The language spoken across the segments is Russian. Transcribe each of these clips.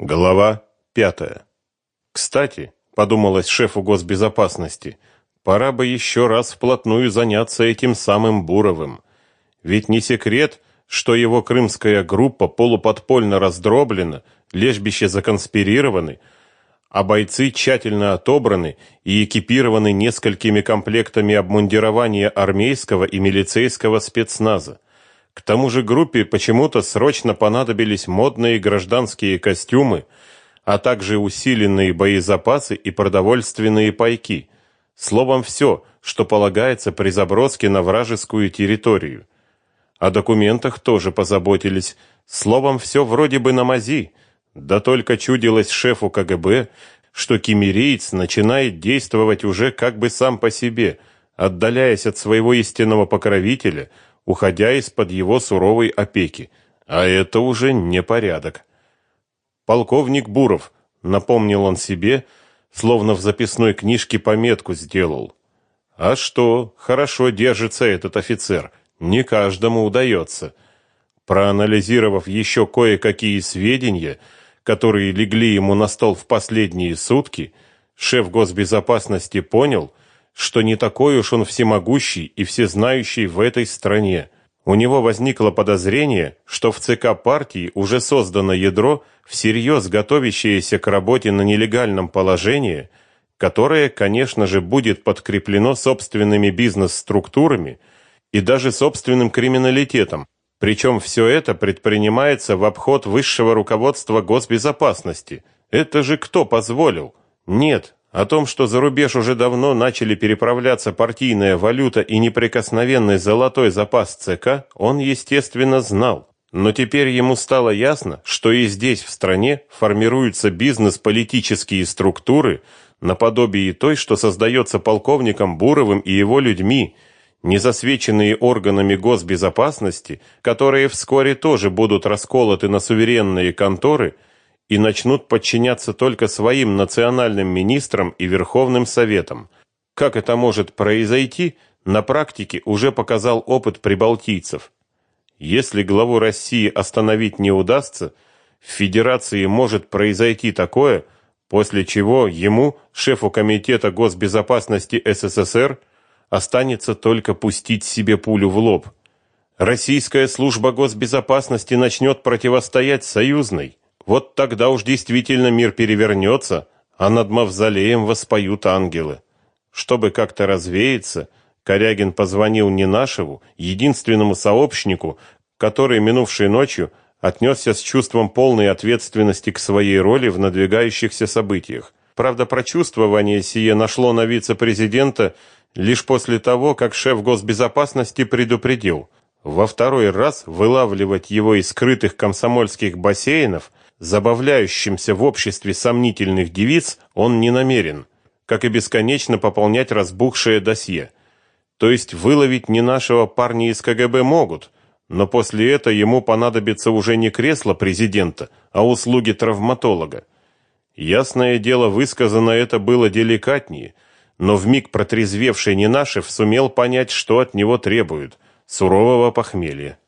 Глава пятая. Кстати, подумалось шефу госбезопасности, пора бы еще раз вплотную заняться этим самым Буровым. Ведь не секрет, что его крымская группа полуподпольно раздроблена, лежбище законспирированы, а бойцы тщательно отобраны и экипированы несколькими комплектами обмундирования армейского и милицейского спецназа. К тому же группе почему-то срочно понадобились модные гражданские костюмы, а также усиленные боезапасы и продовольственные пайки. Словом, все, что полагается при заброске на вражескую территорию. О документах тоже позаботились. Словом, все вроде бы на мази. Да только чудилось шефу КГБ, что кемериец начинает действовать уже как бы сам по себе, отдаляясь от своего истинного покровителя – уходя из-под его суровой опеки. А это уже не порядок. Полковник Буров, напомнил он себе, словно в записной книжке пометку сделал. А что, хорошо держится этот офицер, не каждому удается. Проанализировав еще кое-какие сведения, которые легли ему на стол в последние сутки, шеф госбезопасности понял, что не такой уж он всемогущий и всезнающий в этой стране. У него возникло подозрение, что в ЦК партии уже создано ядро, всерьез готовящееся к работе на нелегальном положении, которое, конечно же, будет подкреплено собственными бизнес-структурами и даже собственным криминалитетом. Причем все это предпринимается в обход высшего руководства госбезопасности. Это же кто позволил? Нет, о том, что за рубеж уже давно начали переправляться партийная валюта и неприкосновенный золотой запас ЦК, он, естественно, знал. Но теперь ему стало ясно, что и здесь, в стране, формируются бизнес-политические структуры, наподобие той, что создается полковником Буровым и его людьми, не засвеченные органами госбезопасности, которые вскоре тоже будут расколоты на суверенные конторы – и начнут подчиняться только своим национальным министрам и Верховным Советам. Как это может произойти, на практике уже показал опыт прибалтийцев. Если главу России остановить не удастся, в Федерации может произойти такое, после чего ему, шефу Комитета госбезопасности СССР, останется только пустить себе пулю в лоб. Российская служба госбезопасности начнет противостоять союзной. Вот тогда уж действительно мир перевернется, а над мавзолеем воспоют ангелы. Чтобы как-то развеяться, Корягин позвонил Ненашеву, единственному сообщнику, который минувшей ночью отнесся с чувством полной ответственности к своей роли в надвигающихся событиях. Правда, прочувствование сие нашло на вице-президента лишь после того, как шеф госбезопасности предупредил. Во второй раз вылавливать его из скрытых комсомольских бассейнов Забавляющимся в обществе сомнительных девиц он не намерен, как и бесконечно пополнять разбухшее досье. То есть выловить не нашего парня из КГБ могут, но после этого ему понадобится уже не кресло президента, а услуги травматолога. Ясное дело, высказано это было деликатнее, но вмиг протрезвевший Ненашев сумел понять, что от него требуют сурового похмелья.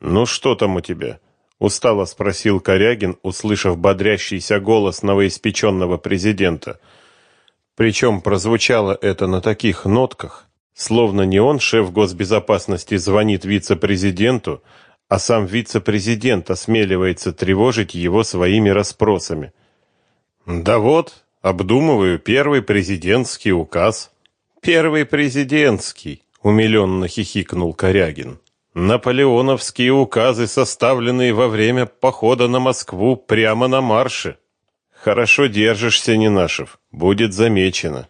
Ну что там у тебя? Устало спросил Корягин, услышав бодрящийся голос новоиспеченного президента. Причем прозвучало это на таких нотках, словно не он, шеф госбезопасности, звонит вице-президенту, а сам вице-президент осмеливается тревожить его своими расспросами. Да вот, обдумываю первый президентский указ. Первый президентский, умиленно хихикнул Корягин. Наполеоновские указы, составленные во время похода на Москву прямо на марше. Хорошо держишься, Нинашев, будет замечено.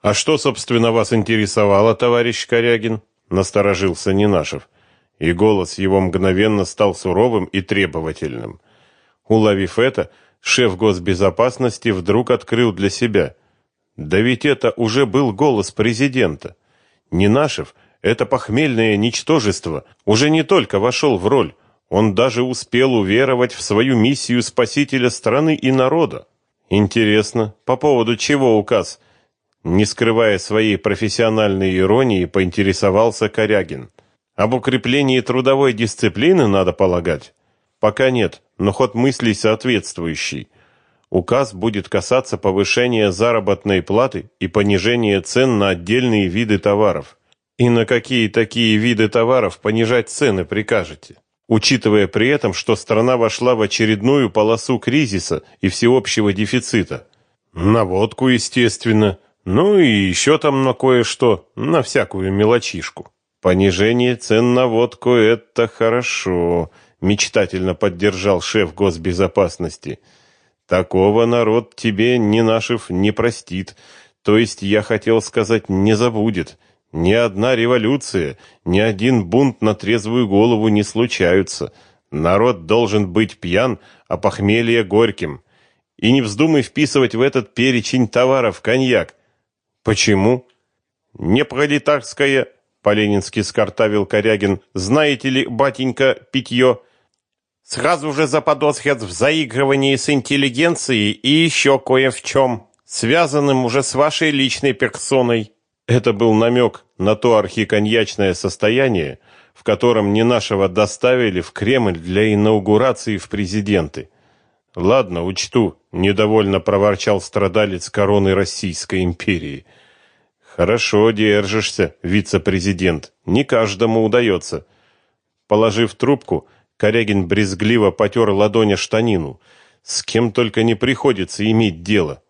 А что, собственно, вас интересовало, товарищ Корягин? насторожился Нинашев, и голос его мгновенно стал суровым и требовательным. Уловив это, шеф госбезопасности вдруг открыл для себя: да ведь это уже был голос президента. Нинашев это похмельное ничтожество уже не только вошел в роль, он даже успел уверовать в свою миссию спасителя страны и народа. Интересно, по поводу чего указ? Не скрывая своей профессиональной иронии, поинтересовался Корягин. Об укреплении трудовой дисциплины надо полагать. Пока нет, но ход мыслей соответствующий. Указ будет касаться повышения заработной платы и понижения цен на отдельные виды товаров. И на какие такие виды товаров понижать цены прикажете? Учитывая при этом, что страна вошла в очередную полосу кризиса и всеобщего дефицита. На водку, естественно, ну и еще там на кое-что, на всякую мелочишку. Понижение цен на водку это хорошо, мечтательно поддержал шеф госбезопасности. Такого народ тебе ни нашив не простит. То есть я хотел сказать, не забудет. Ни одна революция, ни один бунт на трезвую голову не случаются. Народ должен быть пьян, а похмелье горьким. И не вздумай вписывать в этот перечень товаров коньяк. Почему? Не пролетарское, по-ленински скартавил Корягин. Знаете ли, батенька, питье? Сразу же заподозрят в заигрывании с интеллигенцией и еще кое в чем, связанным уже с вашей личной персоной. Это был намек на то архиконьячное состояние, в котором не нашего доставили в Кремль для инаугурации в президенты. Ладно, учту, недовольно проворчал страдалец короны Российской империи. Хорошо держишься, вице-президент. Не каждому удается. Положив трубку, Корягин брезгливо потер ладонью штанину. С кем только не приходится иметь дело.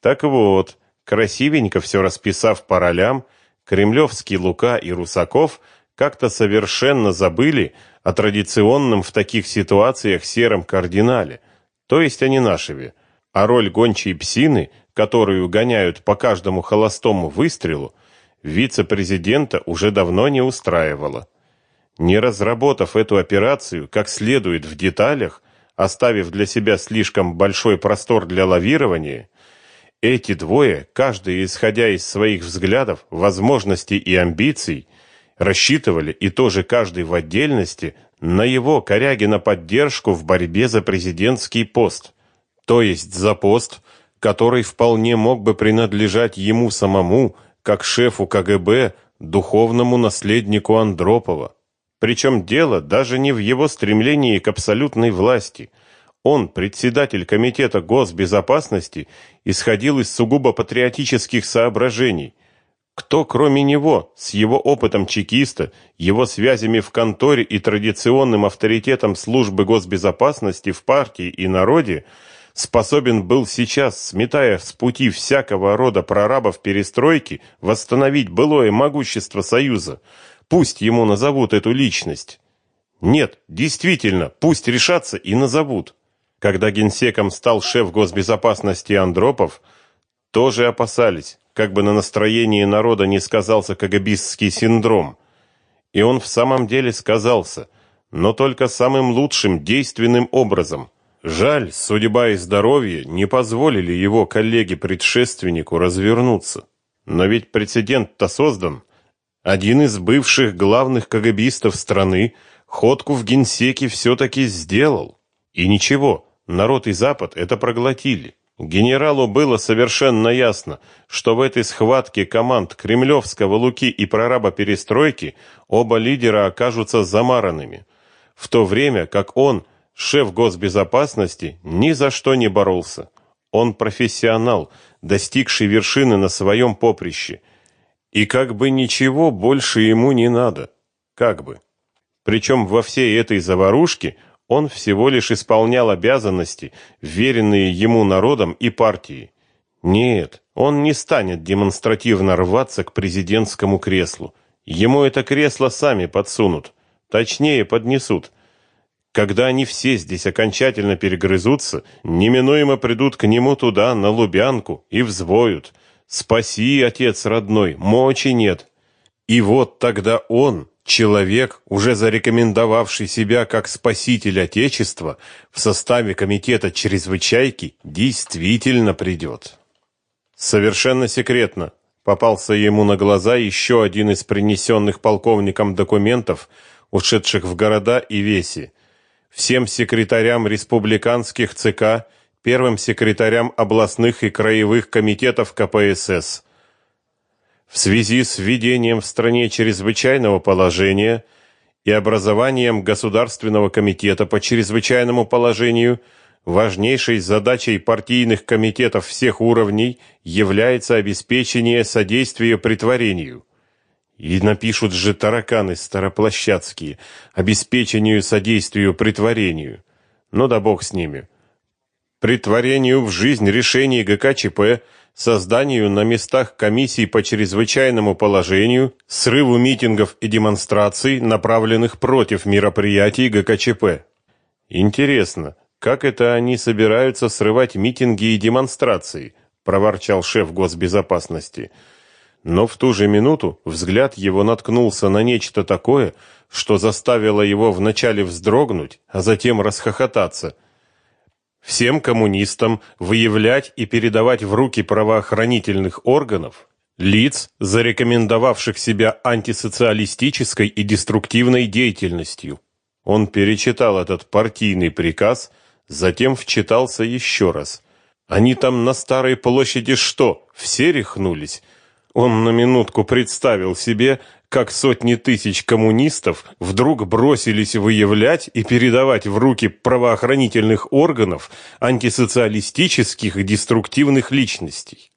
Так вот, красивенько все расписав по ролям, кремлевский Лука и Русаков как-то совершенно забыли о традиционном в таких ситуациях сером кардинале – то есть о Ненашеве, а роль гончей псины, которую гоняют по каждому холостому выстрелу, вице-президента уже давно не устраивала. Не разработав эту операцию как следует в деталях, оставив для себя слишком большой простор для лавирования, эти двое, каждый исходя из своих взглядов, возможностей и амбиций, рассчитывали и тоже каждый в отдельности на его Корягина поддержку в борьбе за президентский пост, то есть за пост, который вполне мог бы принадлежать ему самому, как шефу КГБ, духовному наследнику Андропова. Причем дело даже не в его стремлении к абсолютной власти. Он, председатель комитета госбезопасности, исходил из сугубо патриотических соображений – кто, кроме него, с его опытом чекиста, его связями в конторе и традиционным авторитетом службы госбезопасности в партии и народе, способен был сейчас, сметая с пути всякого рода прорабов перестройки, восстановить былое могущество Союза? Пусть ему назовут эту личность. Нет, действительно, пусть решатся и назовут. Когда генсеком стал шеф госбезопасности Андропов, тоже опасались, как бы на настроении народа не сказался кагабистский синдром. И он в самом деле сказался, но только самым лучшим действенным образом. Жаль, судьба и здоровье не позволили его коллеге-предшественнику развернуться. Но ведь прецедент-то создан. Один из бывших главных кагабистов страны ходку в генсеке все-таки сделал. И ничего, народ и Запад это проглотили. Генералу было совершенно ясно, что в этой схватке команд Кремлевского Луки и прораба Перестройки оба лидера окажутся замаранными, в то время как он, шеф госбезопасности, ни за что не боролся. Он профессионал, достигший вершины на своем поприще. И как бы ничего больше ему не надо. Как бы. Причем во всей этой заварушке он всего лишь исполнял обязанности, веренные ему народом и партией. Нет, он не станет демонстративно рваться к президентскому креслу. Ему это кресло сами подсунут, точнее поднесут. Когда они все здесь окончательно перегрызутся, неминуемо придут к нему туда, на Лубянку, и взвоют. «Спаси, отец родной, мочи нет». И вот тогда он, Человек, уже зарекомендовавший себя как спаситель Отечества, в составе комитета чрезвычайки действительно придет. Совершенно секретно попался ему на глаза еще один из принесенных полковником документов, ушедших в города и веси. Всем секретарям республиканских ЦК, первым секретарям областных и краевых комитетов КПСС – в связи с введением в стране чрезвычайного положения и образованием Государственного комитета по чрезвычайному положению важнейшей задачей партийных комитетов всех уровней является обеспечение содействия притворению. И напишут же тараканы староплощадские обеспечению содействию притворению. Ну да бог с ними. Притворению в жизнь решений ГКЧП созданию на местах комиссий по чрезвычайному положению, срыву митингов и демонстраций, направленных против мероприятий ГКЧП. Интересно, как это они собираются срывать митинги и демонстрации, проворчал шеф госбезопасности. Но в ту же минуту взгляд его наткнулся на нечто такое, что заставило его вначале вздрогнуть, а затем расхохотаться – всем коммунистам выявлять и передавать в руки правоохранительных органов лиц, зарекомендовавших себя антисоциалистической и деструктивной деятельностью. Он перечитал этот партийный приказ, затем вчитался еще раз. Они там на Старой площади что, все рехнулись? Он на минутку представил себе, как сотни тысяч коммунистов вдруг бросились выявлять и передавать в руки правоохранительных органов антисоциалистических и деструктивных личностей.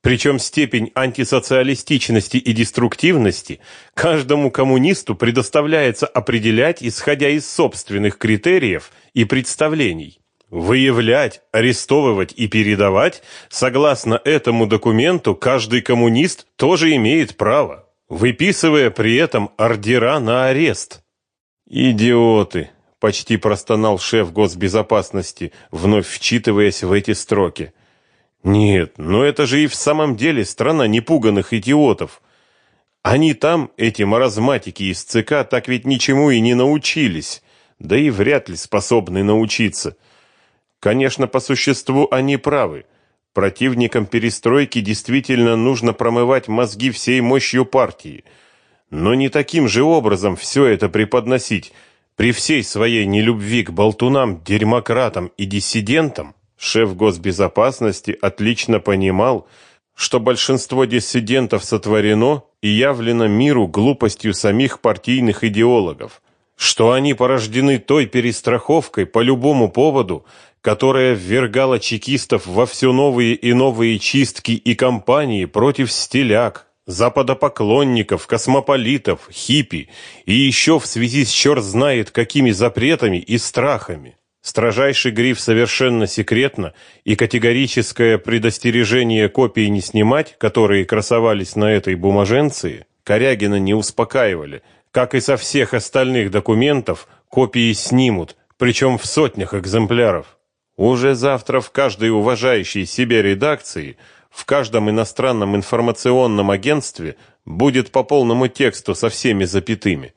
Причем степень антисоциалистичности и деструктивности каждому коммунисту предоставляется определять, исходя из собственных критериев и представлений. Выявлять, арестовывать и передавать, согласно этому документу, каждый коммунист тоже имеет право выписывая при этом ордера на арест. Идиоты, почти простонал шеф госбезопасности, вновь вчитываясь в эти строки. Нет, но это же и в самом деле страна непуганных идиотов. Они там, эти маразматики из ЦК, так ведь ничему и не научились, да и вряд ли способны научиться. Конечно, по существу они правы. Противникам перестройки действительно нужно промывать мозги всей мощью партии, но не таким же образом все это преподносить. При всей своей нелюбви к болтунам, дерьмократам и диссидентам, шеф госбезопасности отлично понимал, что большинство диссидентов сотворено и явлено миру глупостью самих партийных идеологов, что они порождены той перестраховкой по любому поводу, которая ввергала чекистов во все новые и новые чистки и кампании против стиляк, западопоклонников, космополитов, хиппи и еще в связи с черт знает какими запретами и страхами. Строжайший гриф совершенно секретно и категорическое предостережение копии не снимать, которые красовались на этой бумаженции, Корягина не успокаивали. Как и со всех остальных документов, копии снимут, причем в сотнях экземпляров. Уже завтра в каждой уважающей себя редакции, в каждом иностранном информационном агентстве будет по полному тексту со всеми запятыми.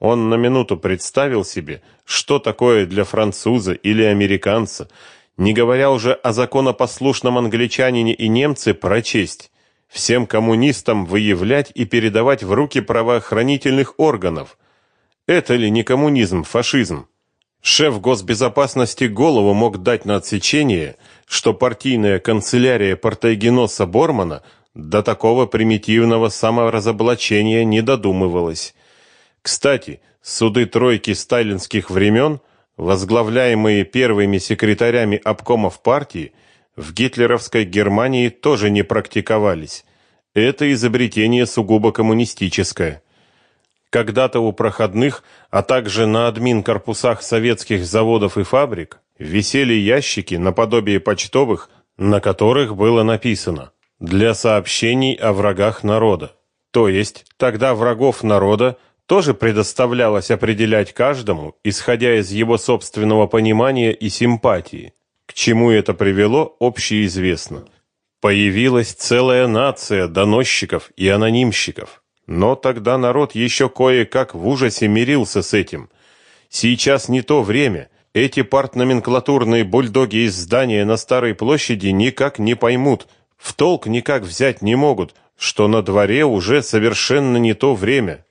Он на минуту представил себе, что такое для француза или американца, не говоря уже о законопослушном англичанине и немце, прочесть. Всем коммунистам выявлять и передавать в руки правоохранительных органов. Это ли не коммунизм, фашизм? Шеф госбезопасности голову мог дать на отсечение, что партийная канцелярия Портайгеноса Бормана до такого примитивного саморазоблачения не додумывалась. Кстати, суды тройки сталинских времен, возглавляемые первыми секретарями обкомов партии, в гитлеровской Германии тоже не практиковались. Это изобретение сугубо коммунистическое. Когда-то у проходных, а также на админ-корпусах советских заводов и фабрик висели ящики наподобие почтовых, на которых было написано «Для сообщений о врагах народа». То есть, тогда врагов народа тоже предоставлялось определять каждому, исходя из его собственного понимания и симпатии. К чему это привело, общеизвестно. Появилась целая нация доносчиков и анонимщиков. Но тогда народ еще кое-как в ужасе мирился с этим. Сейчас не то время. Эти партноменклатурные бульдоги из здания на Старой площади никак не поймут, в толк никак взять не могут, что на дворе уже совершенно не то время.